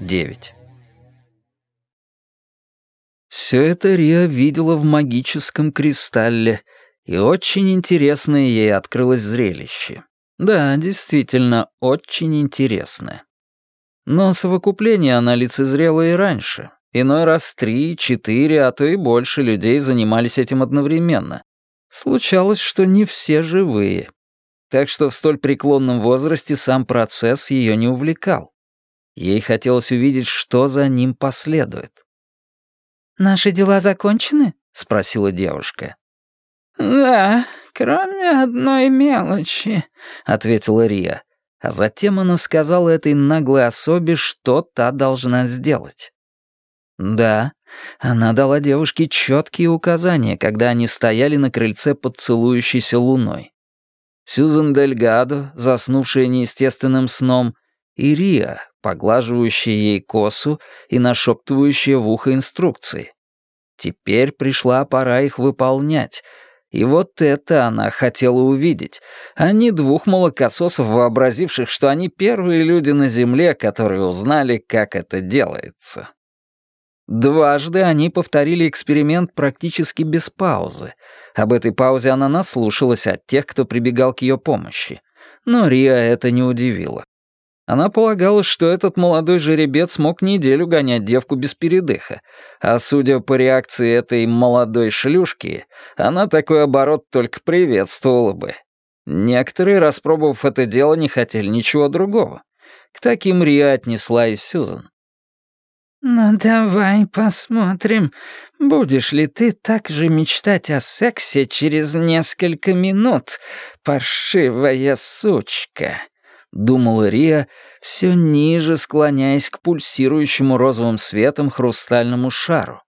Девять. Все это Риа видела в магическом кристалле, и очень интересное ей открылось зрелище. Да, действительно, очень интересное. Но совокупление она лицезрела и раньше. Иной раз три, четыре, а то и больше людей занимались этим одновременно. Случалось, что не все живые. Так что в столь преклонном возрасте сам процесс ее не увлекал. Ей хотелось увидеть, что за ним последует. «Наши дела закончены?» — спросила девушка. «Да, кроме одной мелочи», — ответила Рия. А затем она сказала этой наглой особе, что та должна сделать. Да, она дала девушке четкие указания, когда они стояли на крыльце под целующейся луной. Сьюзен Дельгадо, заснувшая неестественным сном, и Риа, поглаживающая ей косу и нашептывающая в ухо инструкции. Теперь пришла пора их выполнять — и вот это она хотела увидеть, а не двух молокососов, вообразивших, что они первые люди на Земле, которые узнали, как это делается. Дважды они повторили эксперимент практически без паузы. Об этой паузе она наслушалась от тех, кто прибегал к ее помощи. Но Риа это не удивило. Она полагала, что этот молодой жеребец мог неделю гонять девку без передыха, а судя по реакции этой молодой шлюшки, она такой оборот только приветствовала бы. Некоторые, распробовав это дело, не хотели ничего другого. К таким Риа отнесла и Сюзан. «Ну давай посмотрим, будешь ли ты так же мечтать о сексе через несколько минут, паршивая сучка?» — думала Рия, все ниже склоняясь к пульсирующему розовым светом хрустальному шару.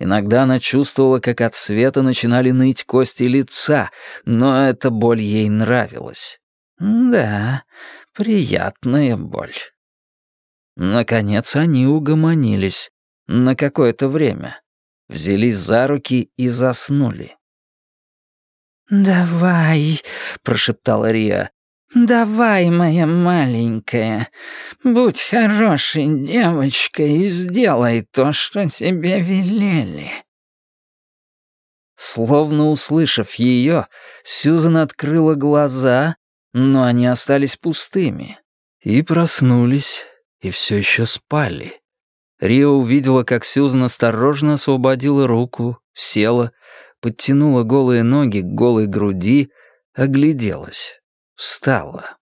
Иногда она чувствовала, как от света начинали ныть кости лица, но эта боль ей нравилась. Да, приятная боль. Наконец они угомонились. На какое-то время. Взялись за руки и заснули. «Давай», — прошептала Рия, «Давай, моя маленькая, будь хорошей девочкой и сделай то, что тебе велели». Словно услышав ее, Сьюзан открыла глаза, но они остались пустыми. И проснулись, и все еще спали. Рио увидела, как Сьюзан осторожно освободила руку, села, подтянула голые ноги к голой груди, огляделась встала.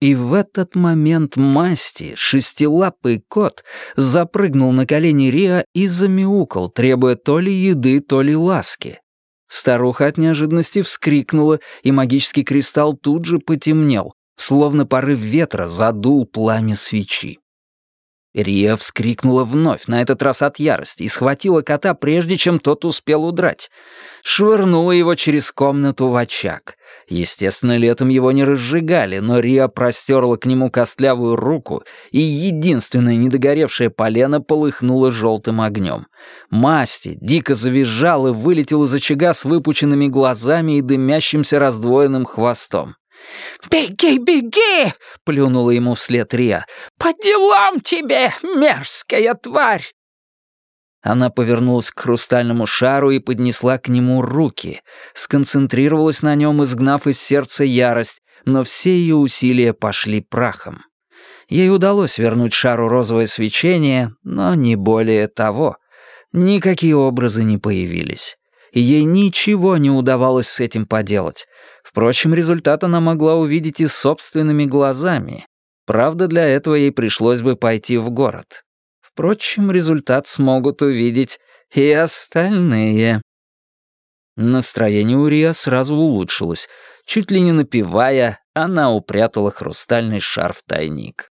И в этот момент Масти, шестилапый кот, запрыгнул на колени Риа и замяукал, требуя то ли еды, то ли ласки. Старуха от неожиданности вскрикнула, и магический кристалл тут же потемнел, словно порыв ветра задул пламя свечи. Рия вскрикнула вновь, на этот раз от ярости, и схватила кота, прежде чем тот успел удрать. Швырнула его через комнату в очаг. Естественно, летом его не разжигали, но Риа простерла к нему костлявую руку, и единственное недогоревшее полено полыхнуло желтым огнем. Масти дико завизжал и вылетел из очага с выпученными глазами и дымящимся раздвоенным хвостом. «Беги, беги!» — плюнула ему вслед Риа. «По делам тебе, мерзкая тварь!» Она повернулась к хрустальному шару и поднесла к нему руки, сконцентрировалась на нем, изгнав из сердца ярость, но все ее усилия пошли прахом. Ей удалось вернуть шару розовое свечение, но не более того. Никакие образы не появились. И ей ничего не удавалось с этим поделать. Впрочем, результат она могла увидеть и собственными глазами. Правда, для этого ей пришлось бы пойти в город. Впрочем, результат смогут увидеть и остальные. Настроение у Риа сразу улучшилось. Чуть ли не напевая, она упрятала хрустальный шар в тайник.